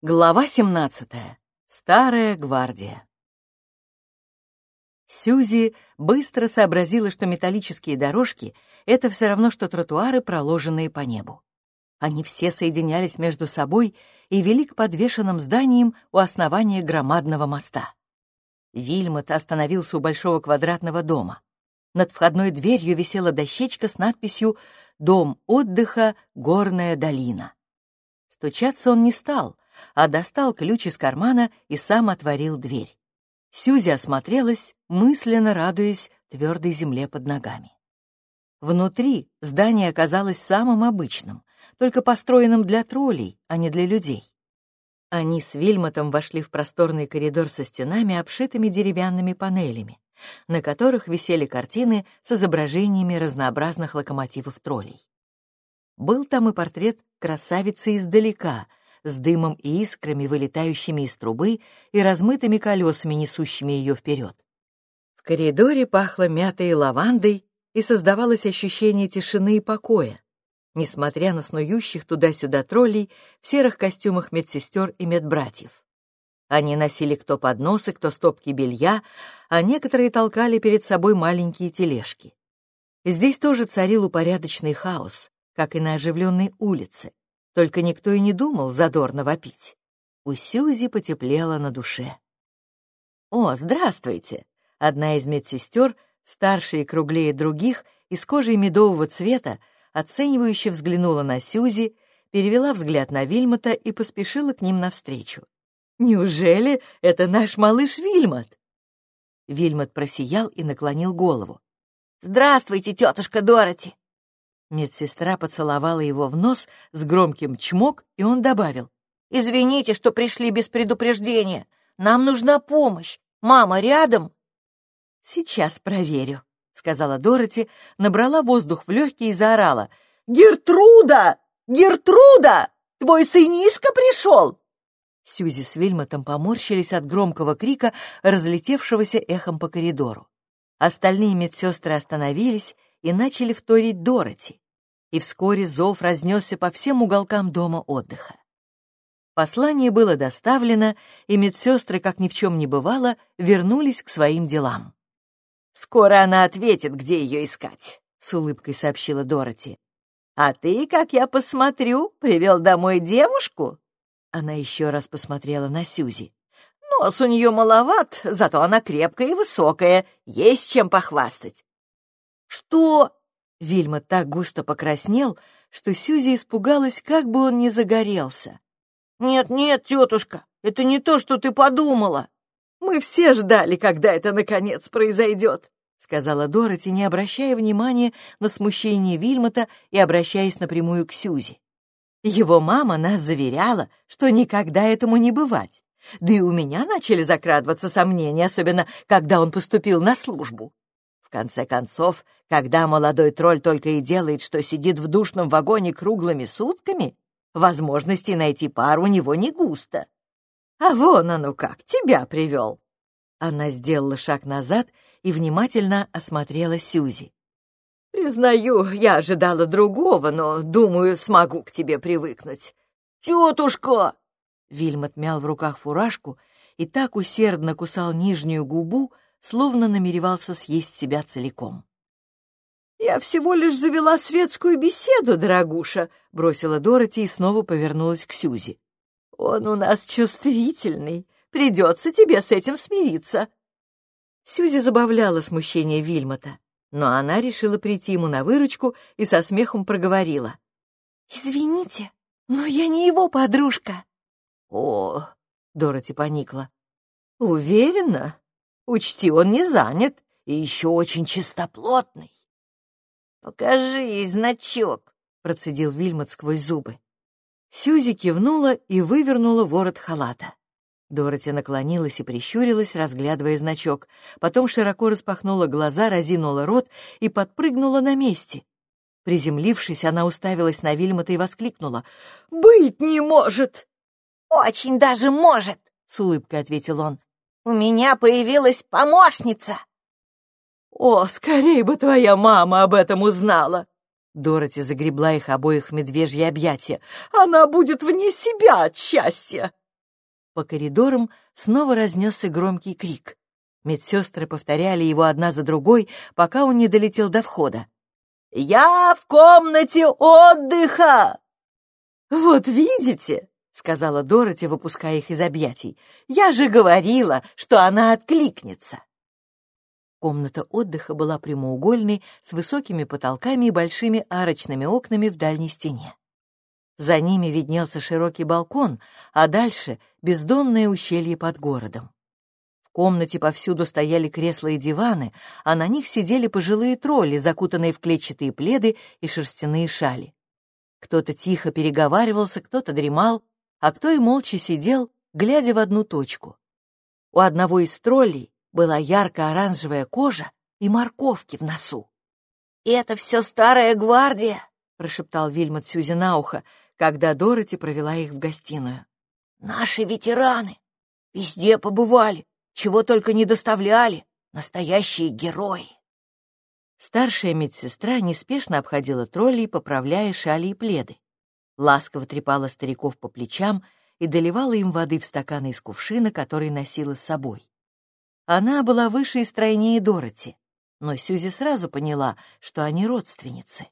Глава 17. Старая гвардия. Сьюзи быстро сообразила, что металлические дорожки — это все равно, что тротуары, проложенные по небу. Они все соединялись между собой и вели к подвешенным зданиям у основания громадного моста. Вильмот остановился у большого квадратного дома. Над входной дверью висела дощечка с надписью «Дом отдыха. Горная долина». Стучаться он не стал — а достал ключ из кармана и сам отворил дверь. Сюзи осмотрелась, мысленно радуясь твердой земле под ногами. Внутри здание оказалось самым обычным, только построенным для троллей, а не для людей. Они с Вильмотом вошли в просторный коридор со стенами, обшитыми деревянными панелями, на которых висели картины с изображениями разнообразных локомотивов троллей. Был там и портрет красавицы издалека, с дымом и искрами, вылетающими из трубы, и размытыми колесами, несущими ее вперед. В коридоре пахло мятой и лавандой, и создавалось ощущение тишины и покоя, несмотря на снующих туда-сюда троллей в серых костюмах медсестер и медбратьев. Они носили кто подносы, кто стопки белья, а некоторые толкали перед собой маленькие тележки. Здесь тоже царил упорядоченный хаос, как и на оживленной улице, только никто и не думал задорно вопить. У Сюзи потеплело на душе. «О, здравствуйте!» Одна из медсестер, старше и круглее других, из кожи медового цвета, оценивающе взглянула на Сюзи, перевела взгляд на Вильмота и поспешила к ним навстречу. «Неужели это наш малыш Вильмот?» Вильмот просиял и наклонил голову. «Здравствуйте, тетушка Дороти!» Медсестра поцеловала его в нос с громким чмок, и он добавил. «Извините, что пришли без предупреждения. Нам нужна помощь. Мама рядом?» «Сейчас проверю», — сказала Дороти, набрала воздух в легкие и заорала. «Гертруда! Гертруда! Твой сынишка пришел!» Сьюзи с Вильмотом поморщились от громкого крика, разлетевшегося эхом по коридору. Остальные медсестры остановились и начали вторить Дороти, и вскоре зов разнесся по всем уголкам дома отдыха. Послание было доставлено, и медсестры, как ни в чем не бывало, вернулись к своим делам. «Скоро она ответит, где ее искать», — с улыбкой сообщила Дороти. «А ты, как я посмотрю, привел домой девушку?» Она еще раз посмотрела на Сюзи. «Нос у нее маловат, зато она крепкая и высокая, есть чем похвастать. «Что?» Вильма так густо покраснел, что Сюзи испугалась, как бы он не загорелся. «Нет-нет, тетушка, это не то, что ты подумала. Мы все ждали, когда это, наконец, произойдет», — сказала Дороти, не обращая внимания на смущение Вильмота и обращаясь напрямую к Сюзи. «Его мама нас заверяла, что никогда этому не бывать. Да и у меня начали закрадываться сомнения, особенно когда он поступил на службу. В конце концов, когда молодой тролль только и делает, что сидит в душном вагоне круглыми сутками, возможности найти пару у него не густо. А вон оно как, тебя привел. Она сделала шаг назад и внимательно осмотрела Сюзи. «Признаю, я ожидала другого, но, думаю, смогу к тебе привыкнуть». «Тетушка!» Вильмот мял в руках фуражку и так усердно кусал нижнюю губу, словно намеревался съесть себя целиком. «Я всего лишь завела светскую беседу, дорогуша», — бросила Дороти и снова повернулась к Сюзи. «Он у нас чувствительный. Придется тебе с этим смириться». Сюзи забавляла смущение Вильмота, но она решила прийти ему на выручку и со смехом проговорила. «Извините, но я не его подружка». «О!» — Дороти поникла. «Уверена?» Учти, он не занят и еще очень чистоплотный. «Покажи значок», — процедил Вильмот сквозь зубы. Сюзи кивнула и вывернула ворот халата. Дороти наклонилась и прищурилась, разглядывая значок. Потом широко распахнула глаза, разинула рот и подпрыгнула на месте. Приземлившись, она уставилась на Вильмота и воскликнула. «Быть не может!» «Очень даже может!» — с улыбкой ответил он. У меня появилась помощница!» «О, скорее бы твоя мама об этом узнала!» Дороти загребла их обоих в медвежье объятия. «Она будет вне себя от счастья!» По коридорам снова разнесся громкий крик. Медсестры повторяли его одна за другой, пока он не долетел до входа. «Я в комнате отдыха!» «Вот видите!» — сказала Дороти, выпуская их из объятий. «Я же говорила, что она откликнется!» Комната отдыха была прямоугольной, с высокими потолками и большими арочными окнами в дальней стене. За ними виднелся широкий балкон, а дальше — бездонное ущелье под городом. В комнате повсюду стояли кресла и диваны, а на них сидели пожилые тролли, закутанные в клетчатые пледы и шерстяные шали. Кто-то тихо переговаривался, кто-то дремал, а кто и молча сидел, глядя в одну точку. У одного из троллей была ярко-оранжевая кожа и морковки в носу. «И это все старая гвардия!» — прошептал Вильмот Сюзи на ухо, когда Дороти провела их в гостиную. «Наши ветераны! Везде побывали, чего только не доставляли, настоящие герои!» Старшая медсестра неспешно обходила троллей, поправляя шали и пледы. Ласково трепала стариков по плечам и доливала им воды в стаканы из кувшина, который носила с собой. Она была выше и стройнее Дороти, но Сюзи сразу поняла, что они родственницы.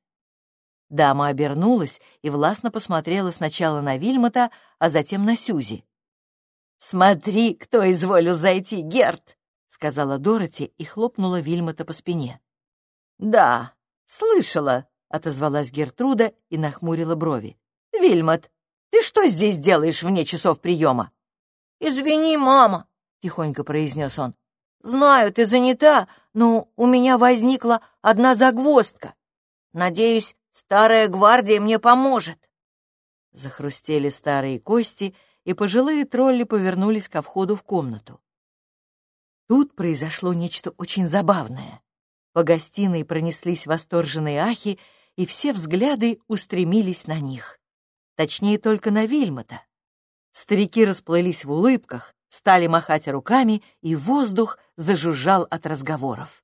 Дама обернулась и властно посмотрела сначала на Вильмота, а затем на Сюзи. «Смотри, кто изволил зайти, Герт!» — сказала Дороти и хлопнула Вильмота по спине. «Да, слышала», — отозвалась Гертруда и нахмурила брови. «Вильмот, ты что здесь делаешь вне часов приема?» «Извини, мама», — тихонько произнес он. «Знаю, ты занята, но у меня возникла одна загвоздка. Надеюсь, старая гвардия мне поможет». Захрустели старые кости, и пожилые тролли повернулись ко входу в комнату. Тут произошло нечто очень забавное. По гостиной пронеслись восторженные ахи, и все взгляды устремились на них. Точнее, только на Вильмота. Старики расплылись в улыбках, стали махать руками, и воздух зажужжал от разговоров.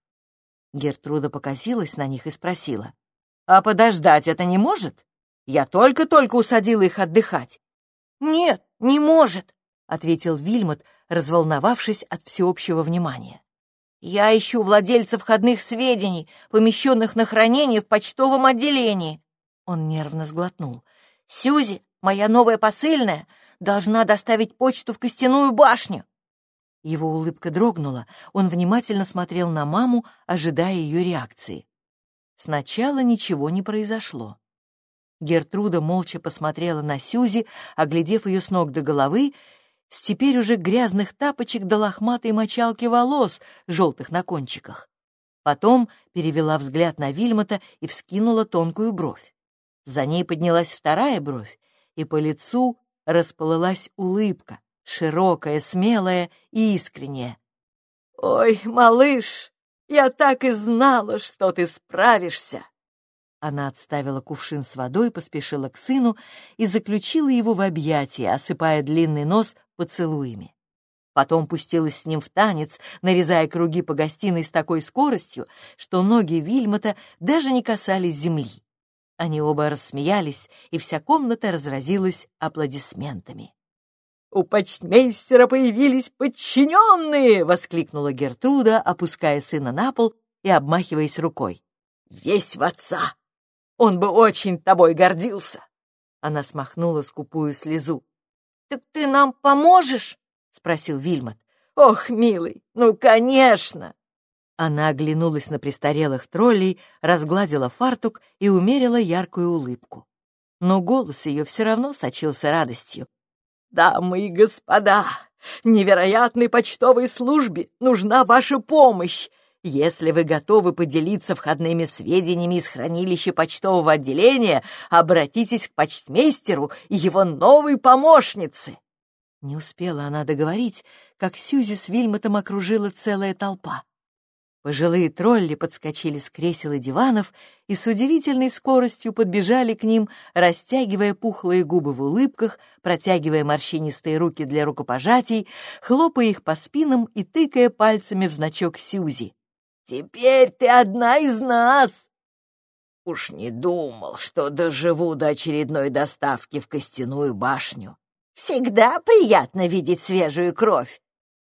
Гертруда покосилась на них и спросила. «А подождать это не может? Я только-только усадила их отдыхать». «Нет, не может», — ответил Вильмот, разволновавшись от всеобщего внимания. Я ищу владельца входных сведений, помещенных на хранение в почтовом отделении. Он нервно сглотнул. Сюзи, моя новая посыльная, должна доставить почту в костяную башню. Его улыбка дрогнула, он внимательно смотрел на маму, ожидая ее реакции. Сначала ничего не произошло. Гертруда молча посмотрела на Сюзи, оглядев ее с ног до головы, с теперь уже грязных тапочек до лохматой мочалки волос, желтых на кончиках. Потом перевела взгляд на Вильмота и вскинула тонкую бровь. За ней поднялась вторая бровь, и по лицу расплылась улыбка, широкая, смелая и искренняя. «Ой, малыш, я так и знала, что ты справишься!» Она отставила кувшин с водой, поспешила к сыну и заключила его в объятия, осыпая длинный нос поцелуями. Потом пустилась с ним в танец, нарезая круги по гостиной с такой скоростью, что ноги Вильмота даже не касались земли. Они оба рассмеялись, и вся комната разразилась аплодисментами. «У почтмейстера появились подчиненные!» — воскликнула Гертруда, опуская сына на пол и обмахиваясь рукой. «Весь в отца! Он бы очень тобой гордился!» Она смахнула скупую слезу. «Так ты нам поможешь?» — спросил Вильмот. «Ох, милый, ну, конечно!» Она оглянулась на престарелых троллей, разгладила фартук и умерила яркую улыбку. Но голос ее все равно сочился радостью. «Дамы и господа, невероятной почтовой службе нужна ваша помощь. Если вы готовы поделиться входными сведениями из хранилища почтового отделения, обратитесь к почтмейстеру и его новой помощнице. Не успела она договорить, как Сьюзи с Вильмотом окружила целая толпа. Пожилые тролли подскочили с кресел и диванов и с удивительной скоростью подбежали к ним, растягивая пухлые губы в улыбках, протягивая морщинистые руки для рукопожатий, хлопая их по спинам и тыкая пальцами в значок Сьюзи. Теперь ты одна из нас!» Уж не думал, что доживу до очередной доставки в костяную башню. Всегда приятно видеть свежую кровь.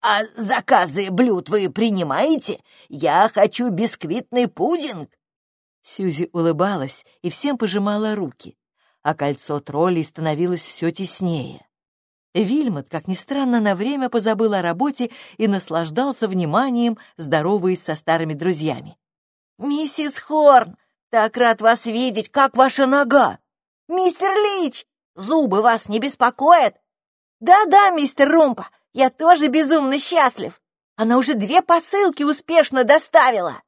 А заказы блюд вы принимаете? Я хочу бисквитный пудинг. Сьюзи улыбалась и всем пожимала руки, а кольцо троллей становилось все теснее. Вильмот, как ни странно, на время позабыл о работе и наслаждался вниманием, здороваясь со старыми друзьями. «Миссис Хорн, так рад вас видеть! Как ваша нога? Мистер Лич, зубы вас не беспокоят? Да-да, мистер Румпа, я тоже безумно счастлив! Она уже две посылки успешно доставила!»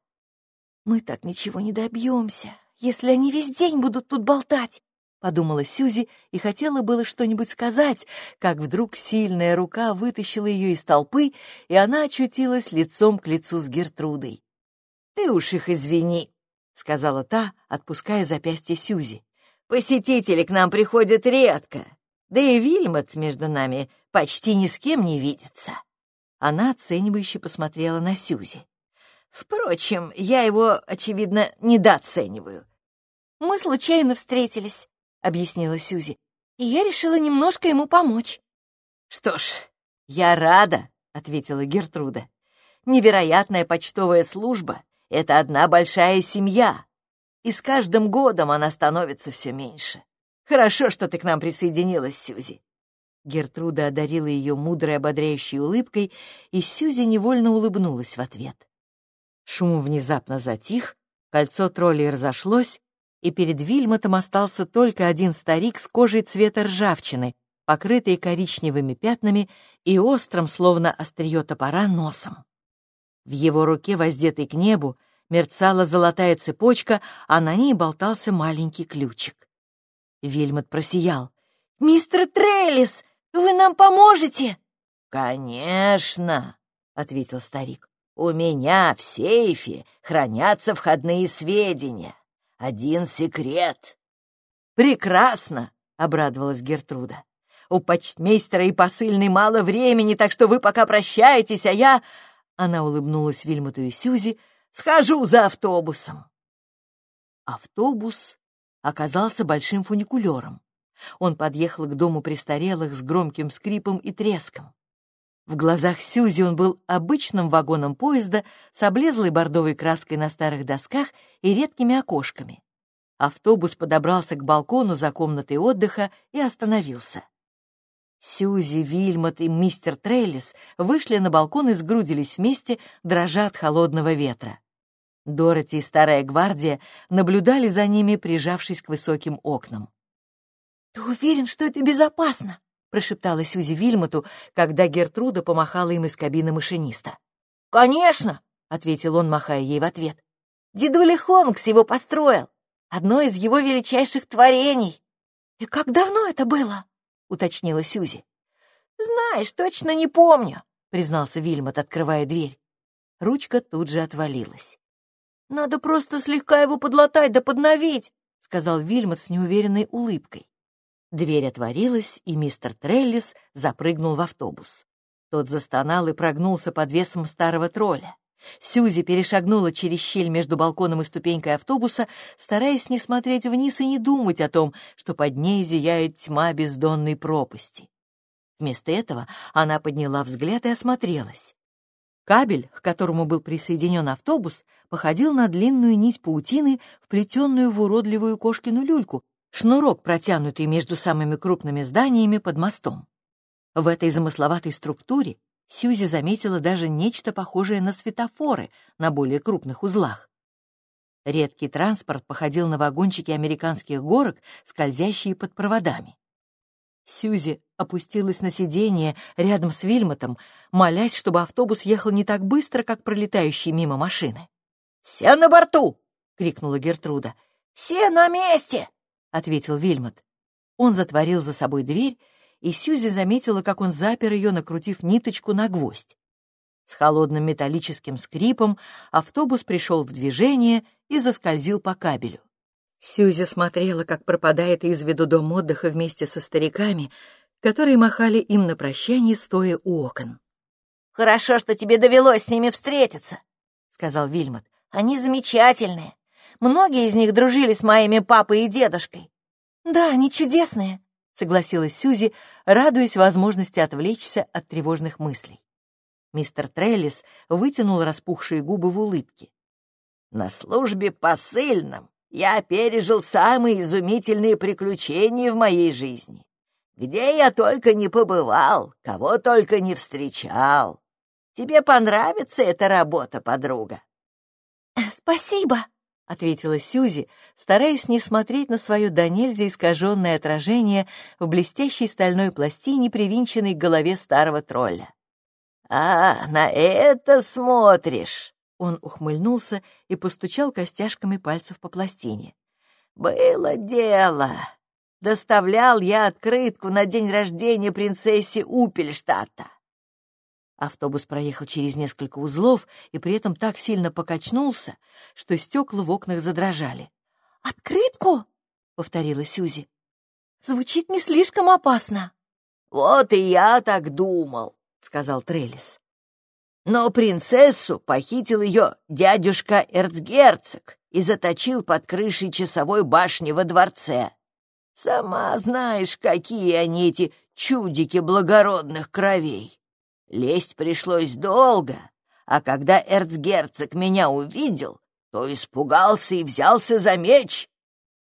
«Мы так ничего не добьемся, если они весь день будут тут болтать», — подумала Сюзи и хотела было что-нибудь сказать, как вдруг сильная рука вытащила ее из толпы, и она очутилась лицом к лицу с Гертрудой. «Ты уж их извини», — сказала та, отпуская запястье Сюзи. «Посетители к нам приходят редко, да и Вильмот между нами почти ни с кем не видится». Она оценивающе посмотрела на Сюзи. Впрочем, я его, очевидно, недооцениваю. «Мы случайно встретились», — объяснила Сюзи, «и я решила немножко ему помочь». «Что ж, я рада», — ответила Гертруда. «Невероятная почтовая служба — это одна большая семья, и с каждым годом она становится все меньше. Хорошо, что ты к нам присоединилась, Сюзи». Гертруда одарила ее мудрой ободряющей улыбкой, и Сюзи невольно улыбнулась в ответ. Шум внезапно затих, кольцо троллей разошлось, и перед Вильмотом остался только один старик с кожей цвета ржавчины, покрытый коричневыми пятнами и острым, словно острие топора, носом. В его руке, воздетой к небу, мерцала золотая цепочка, а на ней болтался маленький ключик. Вильмот просиял. «Мистер Треллис, вы нам поможете?» «Конечно», — ответил старик. У меня в сейфе хранятся входные сведения. Один секрет. Прекрасно, обрадовалась Гертруда. У почтмейстера и посыльной мало времени, так что вы пока прощаетесь, а я... Она улыбнулась Вильмуту и Сюзи. «Схожу за автобусом». Автобус оказался большим фуникулером. Он подъехал к дому престарелых с громким скрипом и треском. В глазах Сьюзи он был обычным вагоном поезда с облезлой бордовой краской на старых досках и редкими окошками. Автобус подобрался к балкону за комнатой отдыха и остановился. Сьюзи, Вильмот и мистер Трейлис вышли на балкон и сгрудились вместе, дрожа от холодного ветра. Дороти и Старая Гвардия наблюдали за ними, прижавшись к высоким окнам. «Ты уверен, что это безопасно?» прошептала Сьюзи Вильмоту, когда Гертруда помахала им из кабины машиниста. «Конечно!» — ответил он, махая ей в ответ. «Дедуля Хонкс его построил. Одно из его величайших творений». «И как давно это было?» — уточнила Сьюзи. «Знаешь, точно не помню», — признался Вильмот, открывая дверь. Ручка тут же отвалилась. «Надо просто слегка его подлатать да подновить», — сказал Вильмот с неуверенной улыбкой. Дверь отворилась, и мистер Треллис запрыгнул в автобус. Тот застонал и прогнулся под весом старого тролля. Сьюзи перешагнула через щель между балконом и ступенькой автобуса, стараясь не смотреть вниз и не думать о том, что под ней зияет тьма бездонной пропасти. Вместо этого она подняла взгляд и осмотрелась. Кабель, к которому был присоединен автобус, походил на длинную нить паутины, вплетенную в уродливую кошкину люльку, шнурок, протянутый между самыми крупными зданиями под мостом. В этой замысловатой структуре Сьюзи заметила даже нечто похожее на светофоры на более крупных узлах. Редкий транспорт походил на вагончики американских горок, скользящие под проводами. Сьюзи опустилась на сиденье рядом с Вильмотом, молясь, чтобы автобус ехал не так быстро, как пролетающие мимо машины. «Все на борту!» — крикнула Гертруда. «Все на месте!» ответил Вильмот. Он затворил за собой дверь, и Сьюзи заметила, как он запер ее, накрутив ниточку на гвоздь. С холодным металлическим скрипом автобус пришел в движение и заскользил по кабелю. Сьюзи смотрела, как пропадает из виду дом отдыха вместе со стариками, которые махали им на прощание, стоя у окон. «Хорошо, что тебе довелось с ними встретиться», — сказал Вильмот. «Они замечательные. Многие из них дружили с моими папой и дедушкой. Да, они чудесные, согласилась Сьюзи, радуясь возможности отвлечься от тревожных мыслей. Мистер Треллис вытянул распухшие губы в улыбке. «На службе посыльном я пережил самые изумительные приключения в моей жизни. Где я только не побывал, кого только не встречал. Тебе понравится эта работа, подруга?» «Спасибо», — ответила Сьюзи, стараясь не смотреть на свое до нельзя искаженное отражение в блестящей стальной пластине, привинченной к голове старого тролля. «А, на это смотришь!» Он ухмыльнулся и постучал костяшками пальцев по пластине. «Было дело. Доставлял я открытку на день рождения принцессе Упельштата. Автобус проехал через несколько узлов и при этом так сильно покачнулся, что стекла в окнах задрожали. «Открытку?» — повторила Сюзи. «Звучит не слишком опасно». «Вот и я так думал», — сказал Трелис. Но принцессу похитил ее дядюшка Эрцгерцог и заточил под крышей часовой башни во дворце. Сама знаешь, какие они, эти чудики благородных кровей. Лезть пришлось долго, а когда эрцгерцог меня увидел, то испугался и взялся за меч.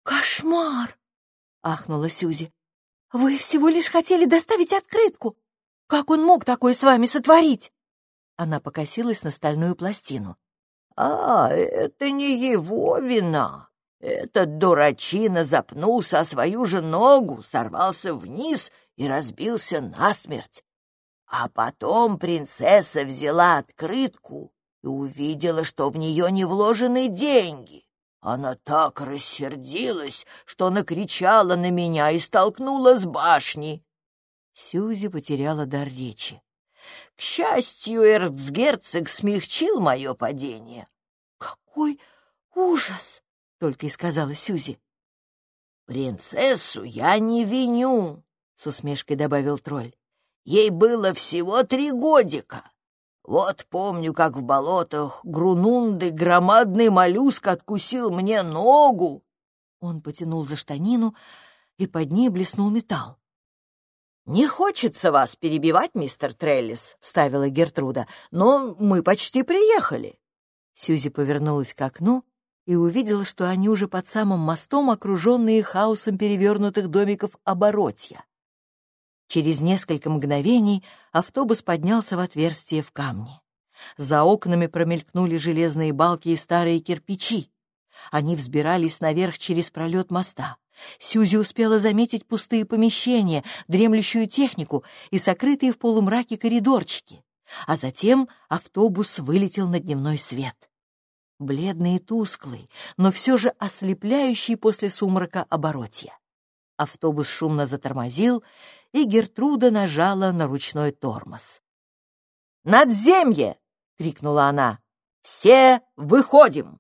«Кошмар!» — ахнула Сюзи. «Вы всего лишь хотели доставить открытку. Как он мог такое с вами сотворить?» Она покосилась на стальную пластину. «А, это не его вина. Этот дурачина запнулся о свою же ногу, сорвался вниз и разбился насмерть. А потом принцесса взяла открытку и увидела, что в нее не вложены деньги. Она так рассердилась, что накричала на меня и столкнула с башни. Сюзи потеряла дар речи. К счастью, эрцгерцог смягчил мое падение. — Какой ужас! — только и сказала Сюзи. — Принцессу я не виню, — с усмешкой добавил тролль. Ей было всего три годика. Вот помню, как в болотах Грунунды громадный моллюск откусил мне ногу. Он потянул за штанину, и под ней блеснул металл. «Не хочется вас перебивать, мистер Треллис», — вставила Гертруда, «но мы почти приехали». Сьюзи повернулась к окну и увидела, что они уже под самым мостом, окруженные хаосом перевернутых домиков оборотья. Через несколько мгновений автобус поднялся в отверстие в камне. За окнами промелькнули железные балки и старые кирпичи. Они взбирались наверх через пролет моста. Сьюзи успела заметить пустые помещения, дремлющую технику и сокрытые в полумраке коридорчики. А затем автобус вылетел на дневной свет. Бледный и тусклый, но все же ослепляющий после сумрака оборотья. Автобус шумно затормозил, и Гертруда нажала на ручной тормоз. «Надземье!» — крикнула она. «Все выходим!»